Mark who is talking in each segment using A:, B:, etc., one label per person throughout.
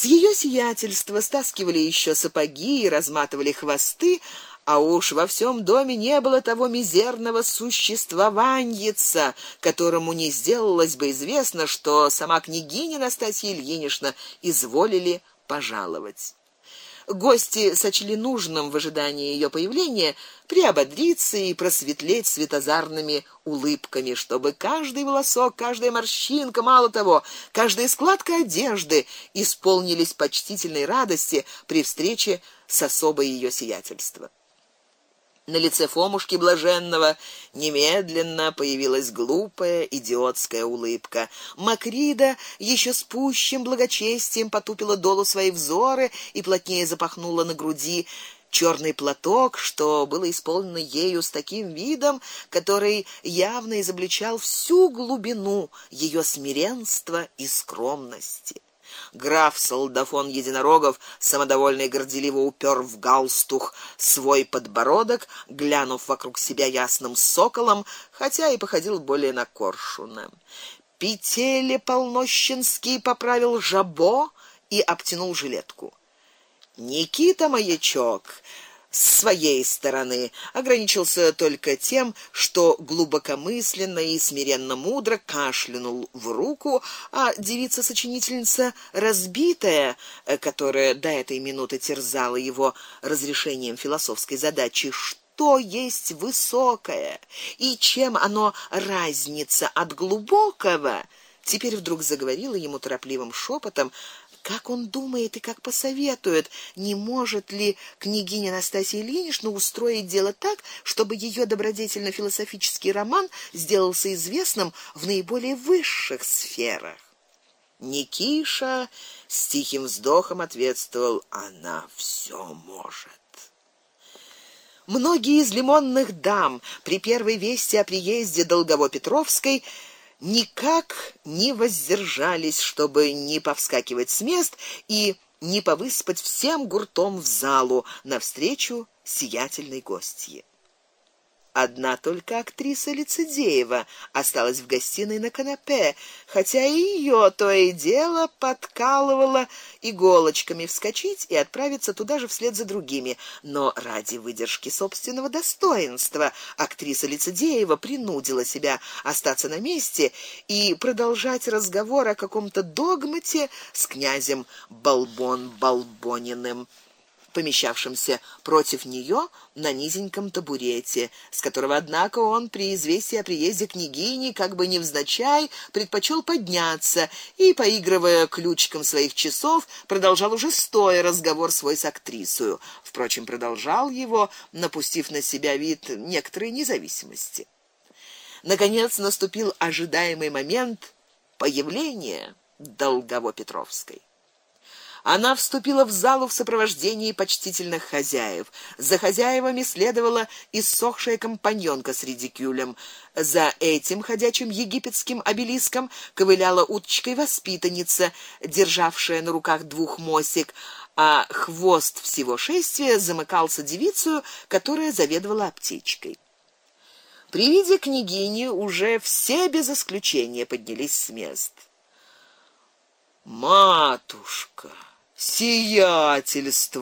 A: С ее сиятельства стаскивали еще сапоги и разматывали хвосты, а уж во всем доме не было того мизерного существованиеца, которому не сделалось бы известно, что сама княгиня Настасья Ильинична изволили пожаловать. Гости сочли нужным в ожидании ее появления приободриться и просветлеть светозарными улыбками, чтобы каждый волосок, каждая морщинка, мало того, каждая складка одежды исполнились почтительной радости при встрече с особой ее сиятельства. На лице Фомушки блаженного немедленно появилась глупая идиотская улыбка. Макрида еще с пущим благочестием потупила долу свои взоры и плотнее запахнула на груди черный платок, что было исполнено ею с таким видом, который явно изобличал всю глубину ее смиренства и скромности. Граф Солдафон Единорогов самодовольно и горделиво упер в галстух свой подбородок, глянув вокруг себя ясным соколом, хотя и походил более на коршуна. Петеле Полнощенский поправил жабо и обтянул жилетку. Никита Маячок с своей стороны ограничился только тем, что глубокомысленно и смиренно мудро кашлянул в руку, а девица-сочинительница разбитая, э, которая до этой минуты терзала его разрешением философской задачи, что есть высокое? И чем оно разница от глубокого, теперь вдруг заговорила ему торопливым шепотом, как он думает и как посоветует, не может ли княгиня Настасья Ильинична устроить дело так, чтобы ее добродетельно-философический роман сделался известным в наиболее высших сферах? Никиша с тихим вздохом ответствовал: "Она все может". Многие из лимонных дам при первой вести о приезде Долгово-Петровской никак не воздержались, чтобы не повскакивать с мест и не повыспать всем гуртом в залу навстречу сиятельной гостье. Одна только актриса Лицедеева осталась в гостиной на канапе, хотя и ее то и дело подкалывала иголочками вскочить и отправиться туда же вслед за другими, но ради выдержки собственного достоинства актриса Лицедеева принудила себя остаться на месте и продолжать разговор о каком-то догмате с князем Балбон Балбониным помещавшимся против нее на низеньком табурете, с которого однако он при известии о приезде княгини как бы невзначай предпочел подняться и поигрывая ключиком своих часов, продолжал уже стоя разговор свой с актрисой. Впрочем, продолжал его, напустив на себя вид некоторой независимости. Наконец наступил ожидаемый момент появления Долгово-Петровской. Она вступила в залу в сопровождении почтительных хозяев. За хозяевами следовала иссохшая компаньонка с редикюлем. За этим ходячим египетским обелиском ковыляла уточкой воспитанница, державшая на руках двух мосик, а хвост всего шествия замыкался девицей, которая заведовала аптечкой. При виде княгини уже все без исключения поднялись с мест. Матушка сиятельство.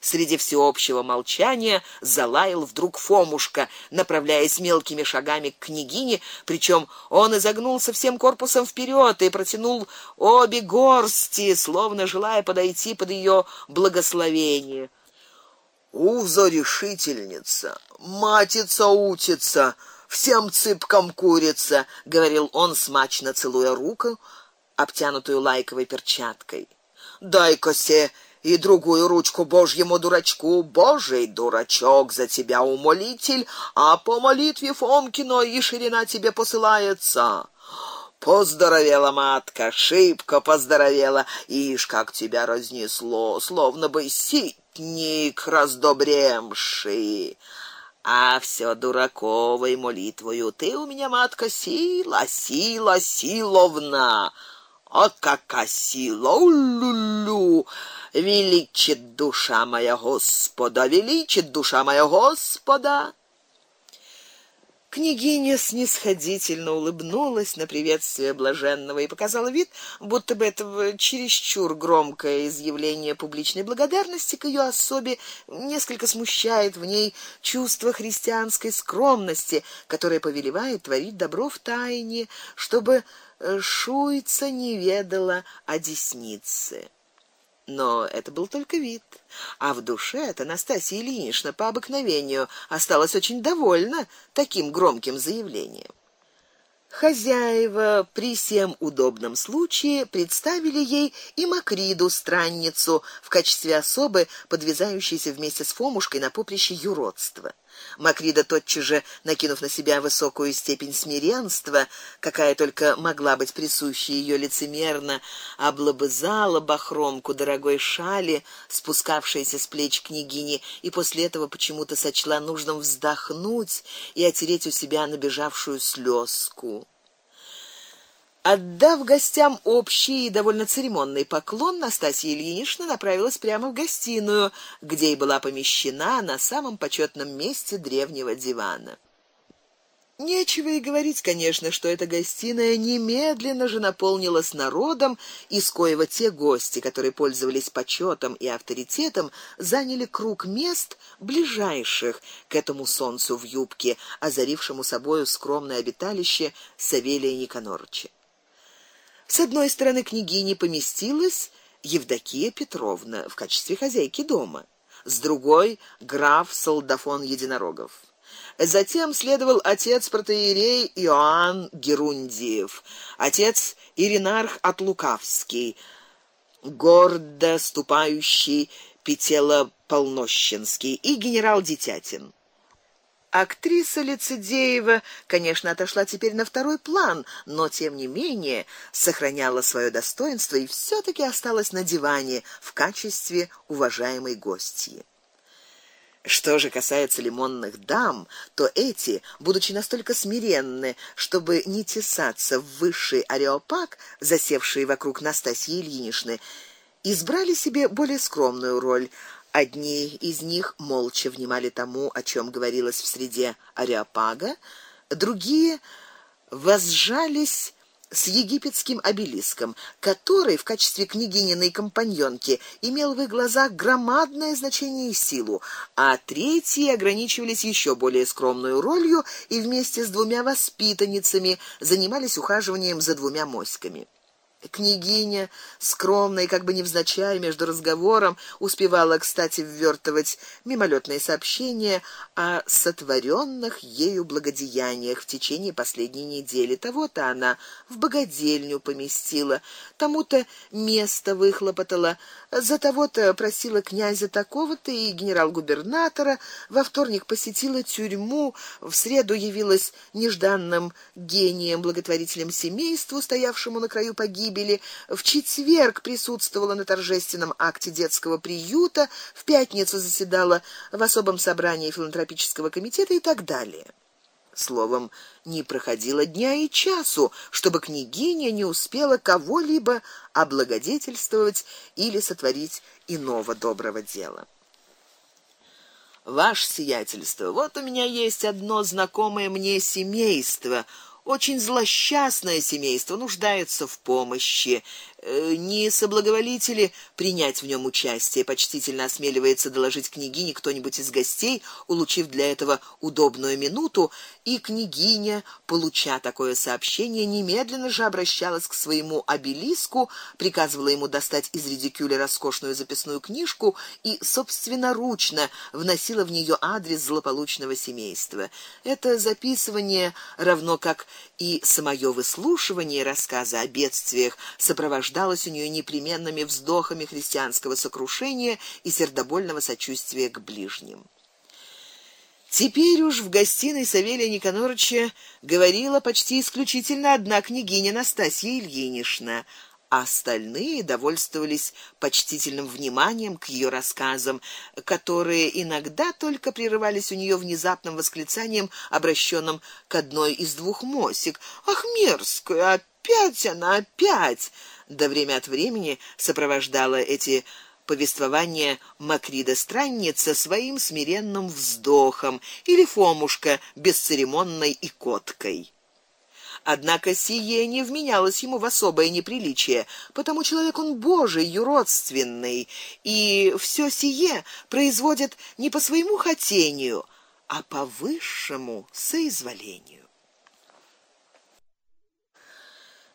A: Среди всеобщего молчания залаял вдруг Фомушка, направляясь мелкими шагами к княгине, причем он изогнулся всем корпусом вперед и протянул обе горсти, словно желая подойти под ее благословение. Узо решительница, матица утица, всем цыпкам курица, говорил он смачно целуя руку, обтянутую лайковой перчаткой дай-ка се и другую ручку Божьему дурачку. Божий дурачок за тебя умолитель, а по молитве Фомкино и ширина тебе посылается. Поздоровела матка, шибко поздоровела. Ишь, как тебя разнесло, словно бы ситник раздобремший. А все дураковой молитвою ты у меня, матка, сила, сила, силовна. А какая сила! Улю-лю! Величит душа моя Господа, величит душа моя Господа. Княгиня снисходительно улыбнулась на приветствие блаженного и показала вид, будто бы это чересчур громкое изъявление публичной благодарности к ее особе несколько смущает в ней чувство христианской скромности, которое повелевает творить добро в тайне, чтобы шуйца не ведала о деснице. Но это был только вид, а в душе это Анастасия Ильинична по обыкновению осталась очень довольна таким громким заявлением. Хозяева при всем удобном случае представили ей и Макриду странницу в качестве особы, подвязающейся вместе с Фомушкой на поприще юродства. Макрида тотчас же, накинув на себя высокую степень смиренства, какая только могла быть присуща ее лицемерно, облобызала бахромку дорогой шали, спускавшейся с плеч княгини, и после этого почему-то сочла нужным вздохнуть и отереть у себя набежавшую слезку. Отдав гостям общий и довольно церемонный поклон, Настасья Ильинична направилась прямо в гостиную, где и была помещена на самом почетном месте древнего дивана. Нечего и говорить, конечно, что эта гостиная немедленно же наполнилась народом, из коего те гости, которые пользовались почетом и авторитетом, заняли круг мест ближайших к этому солнцу в юбке, озарившему собою скромное обиталище Савелия Никанорча. С одной стороны княгини поместилась Евдокия Петровна в качестве хозяйки дома, с другой граф Солдафон Единорогов. Затем следовал отец протоиерей Иоанн Герундиев, отец Иринарх Отлукавский, гордо ступающий Петело Полнощенский и генерал Детятин. Актриса Лицедеева, конечно, отошла теперь на второй план, но тем не менее сохраняла свое достоинство и все таки осталась на диване в качестве уважаемой гостьи. Что же касается лимонных дам, то эти, будучи настолько смиренны, чтобы не тесаться в высший ареопаг, засевший вокруг Настасьи Ильиничны, избрали себе более скромную роль, Одни из них молча внимали тому, о чем говорилось в среде ареопага, другие возжались с египетским обелиском, который в качестве княгининой компаньонки имел в их глазах громадное значение и силу, а третьи ограничивались еще более скромной ролью и вместе с двумя воспитанницами занимались ухаживанием за двумя моськами. Княгиня, скромная, как бы невзначай между разговором, успевала, кстати, ввертывать мимолетные сообщения о сотворенных ею благодеяниях в течение последней недели. Того-то она в богадельню поместила, тому-то место выхлопотала, за того-то просила князя такого-то и генерал-губернатора, во вторник посетила тюрьму, в среду явилась нежданным гением благотворителем семейству, стоявшему на краю погибели, в четверг присутствовала на торжественном акте детского приюта, в пятницу заседала в особом собрании филантропического комитета и так далее. Словом, не проходило дня и часу, чтобы княгиня не успела кого-либо облагодетельствовать или сотворить иного доброго дела. Ваше сиятельство, вот у меня есть одно знакомое мне семейство, очень злосчастное семейство, нуждается в помощи. Э, не соблаговолите ли принять в нем участие? Почтительно осмеливается доложить княгине кто-нибудь из гостей, улучив для этого удобную минуту, и княгиня, получа такое сообщение, немедленно же обращалась к своему обелиску, приказывала ему достать из редикюля роскошную записную книжку и собственноручно вносила в нее адрес злополучного семейства. Это записывание, равно как и самое выслушивание рассказа о бедствиях, сопровождалось у нее непременными вздохами христианского сокрушения и сердобольного сочувствия к ближним. Теперь уж в гостиной Савелия Никанорыча говорила почти исключительно одна княгиня Настасья Ильинична, а остальные довольствовались почтительным вниманием к ее рассказам, которые иногда только прерывались у нее внезапным восклицанием, обращенным к одной из двух мосик: "Ах, мерзкая, опять она, опять!" Да время от времени сопровождала эти повествование Макрида странница своим смиренным вздохом или Фомушка бесцеремонной икоткой. Однако сие не вменялось ему в особое неприличие, потому человек он божий, юродственный, и все сие производит не по своему хотению, а по высшему соизволению.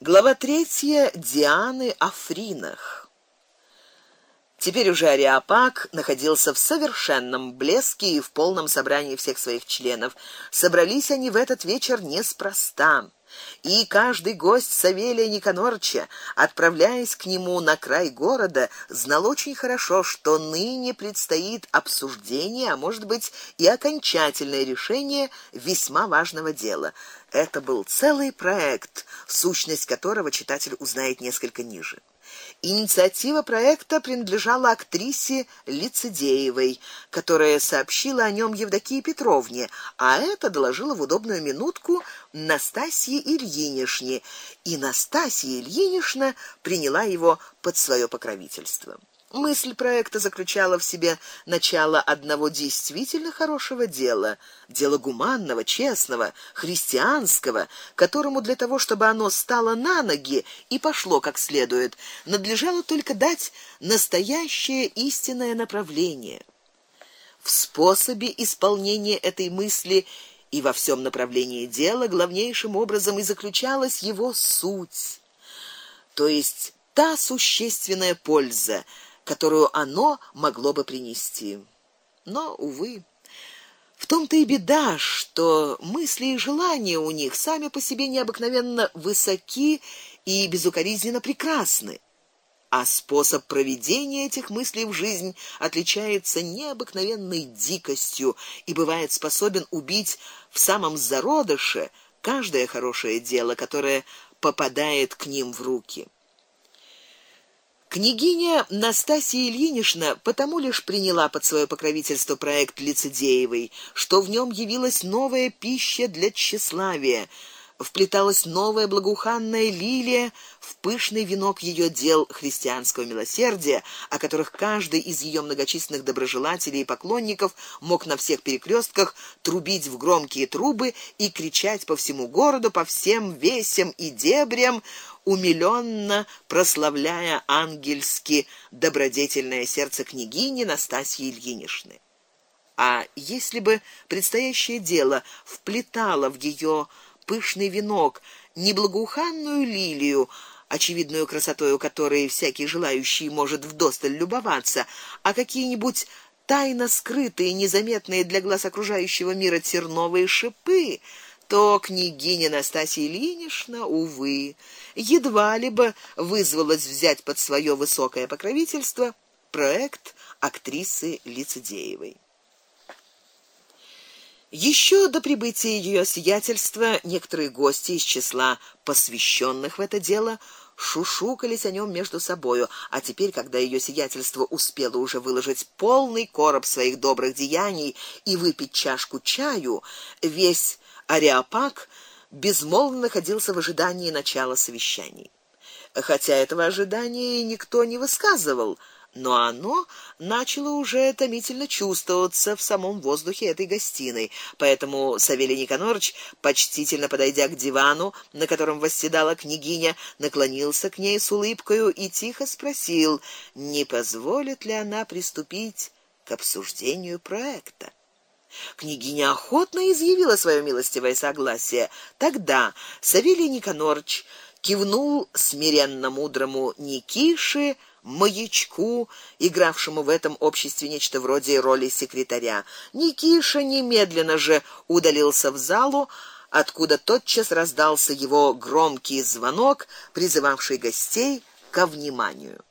A: Глава третья Дианы о Фринах. Теперь уже Ариапак находился в совершенном блеске и в полном собрании всех своих членов. Собрались они в этот вечер неспроста. И каждый гость Савелия Никанорча, отправляясь к нему на край города, знал очень хорошо, что ныне предстоит обсуждение, а может быть и окончательное решение весьма важного дела. Это был целый проект, сущность которого читатель узнает несколько ниже. Инициатива проекта принадлежала актрисе Лицедеевой, которая сообщила о нем Евдокии Петровне, а это доложила в удобную минутку Настасье Ильинишне, и Настасья Ильинишна приняла его под свое покровительство. Мысль проекта заключала в себе начало одного действительно хорошего дела, дела гуманного, честного, христианского, которому для того, чтобы оно стало на ноги и пошло как следует, надлежало только дать настоящее истинное направление. В способе исполнения этой мысли и во всем направлении дела главнейшим образом и заключалась его суть, то есть та существенная польза, которую оно могло бы принести. Но увы, в том-то и беда, что мысли и желания у них сами по себе необыкновенно высоки и безукоризненно прекрасны, а способ проведения этих мыслей в жизнь отличается необыкновенной дикостью и бывает способен убить в самом зародыше каждое хорошее дело, которое попадает к ним в руки. Княгиня Настасья Ильинична потому лишь приняла под свое покровительство проект Лицедеевой, что в нем явилась новая пища для тщеславия, вплеталась новая благоуханная лилия в пышный венок ее дел христианского милосердия, о которых каждый из ее многочисленных доброжелателей и поклонников мог на всех перекрестках трубить в громкие трубы и кричать по всему городу, по всем весям и дебрям, умилённо прославляя ангельски добродетельное сердце княгини Настасьи Ильиничны. А если бы предстоящее дело вплетало в ее пышный венок не благоуханную лилию, очевидную красотою которой всякий желающий может вдосталь любоваться, а какие-нибудь тайно скрытые, незаметные для глаз окружающего мира терновые шипы, то княгиня Настасья Ильинична, увы, едва ли бы вызвалась взять под свое высокое покровительство проект актрисы Лицедеевой. Еще до прибытия ее сиятельства некоторые гости из числа посвященных в это дело шушукались о нем между собою, а теперь, когда ее сиятельство успело уже выложить полный короб своих добрых деяний и выпить чашку чаю, весь Ариапак безмолвно находился в ожидании начала совещаний. Хотя этого ожидания никто не высказывал, но оно начало уже томительно чувствоваться в самом воздухе этой гостиной. Поэтому Савелий Никонорович, почтительно подойдя к дивану, на котором восседала княгиня, наклонился к ней с улыбкой и тихо спросил: "Не позволит ли она приступить к обсуждению проекта?" Княгиня охотно изъявила свое милостивое согласие. Тогда Савелий Никонорович кивнул смиренно мудрому Никише, маячку, игравшему в этом обществе нечто вроде роли секретаря. Никиша немедленно же удалился в залу, откуда тотчас раздался его громкий звонок, призывавший гостей ко вниманию.